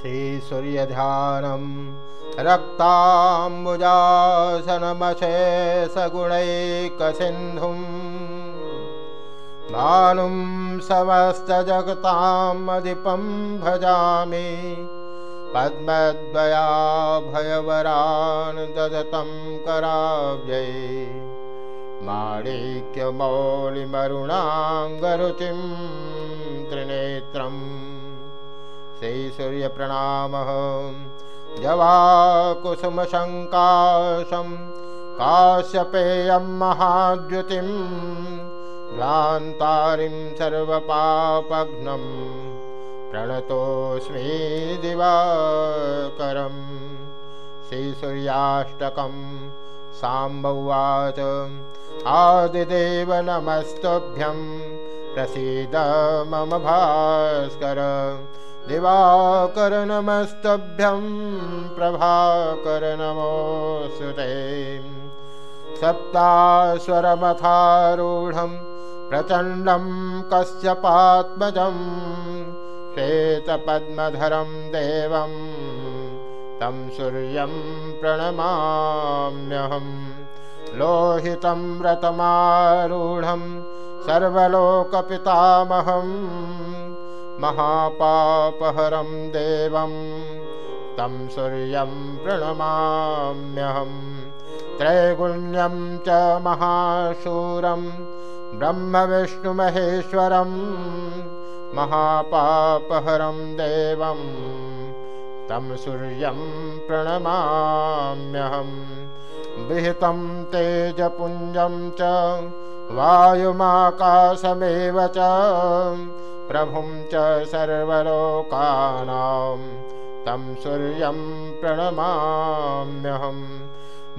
श्रीसूर्यध्यानं रक्ताम्बुजासनमशेषगुणैकसिन्धुं भानुं समस्तजगतामधिपं भजामि पद्मद्वयाभयवरान् ददतं कराव्यै माणिक्यमौलिमरुणाङ्गरुचिं त्रिनेत्रम् श्रीसूर्यप्रणामः जवाकुसुमशङ्काशं काश्यपेयं महाद्युतिं भ्रान्तारिं सर्वपापघ्नं प्रणतोऽस्मि दिवाकरं। श्रीसूर्याष्टकं साम्बवाच आदिदेव नमस्तुभ्यं प्रसीद मम भास्कर दिवाकरनमस्तभ्यं प्रभाकरनमोऽसुते सप्तास्वरमथारूढं प्रचण्डं कश्यपात्मजं श्वेतपद्मधरं देवं तं सूर्यं प्रणमाम्यहं। लोहितं व्रतमारूढं सर्वलोकपितामहम् महापापहरं देवं तं सूर्यं प्रणमाम्यहं। त्रैगुण्यं च महाशूरं ब्रह्मविष्णुमहेश्वरं महापापहरं देवं तं सूर्यं प्रणमाम्यहं। विहितं तेजपुञ्जं च वायुमाकाशमेव च प्रभुं च सर्वलोकानां, तं सूर्यं प्रणमाम्यहं।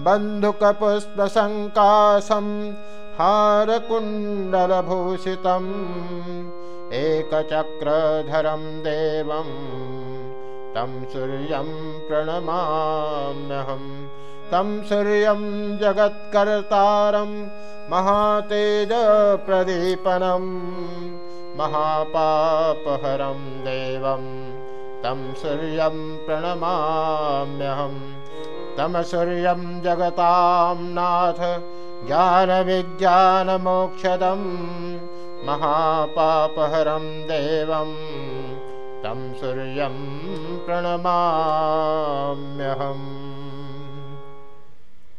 बन्धुकपुष्पसङ्कासं हारकुण्डलभूषितम् देवं, तं सूर्यं प्रणमाम्यहं। तं सूर्यं जगत्कर्तारं महातेजप्रदीपनम् महापापहरं देवं तं सूर्यं प्रणमाम्यहं। तं सूर्यं जगतां नाथ ज्ञानविज्ञानमोक्षदं। महापापहरं देवं तं सूर्यं प्रणमाम्यहम्